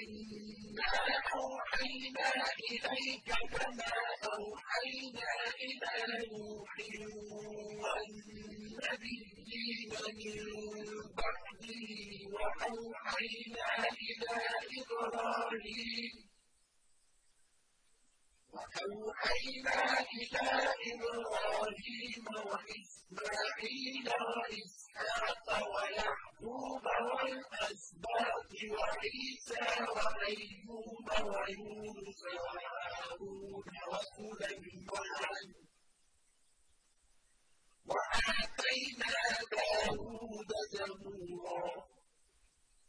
إِنَّا أَوْحَيْنَا إِلَيْكَ كَمَا أَوْحَيْنَا إِلَىٰ نُوحٍ وَالنَّبِيِّينَ مِن بَعْدِهِ وَأَوْحَيْنَا إِلَىٰ إِبْرَاهِيمَ وَإِسْمَاعِيلَ وَإِسْحَاقَ وَيَعْقُوبَ وَالْأَسْبَاطِ وَعِيسَىٰ وَأَيُّوبَ وَيُونُسَ وَهَارُونَ وَسُلَيْمَانَ ۚ. وَآتَيْنَا دَاوُودَ زَبُورًا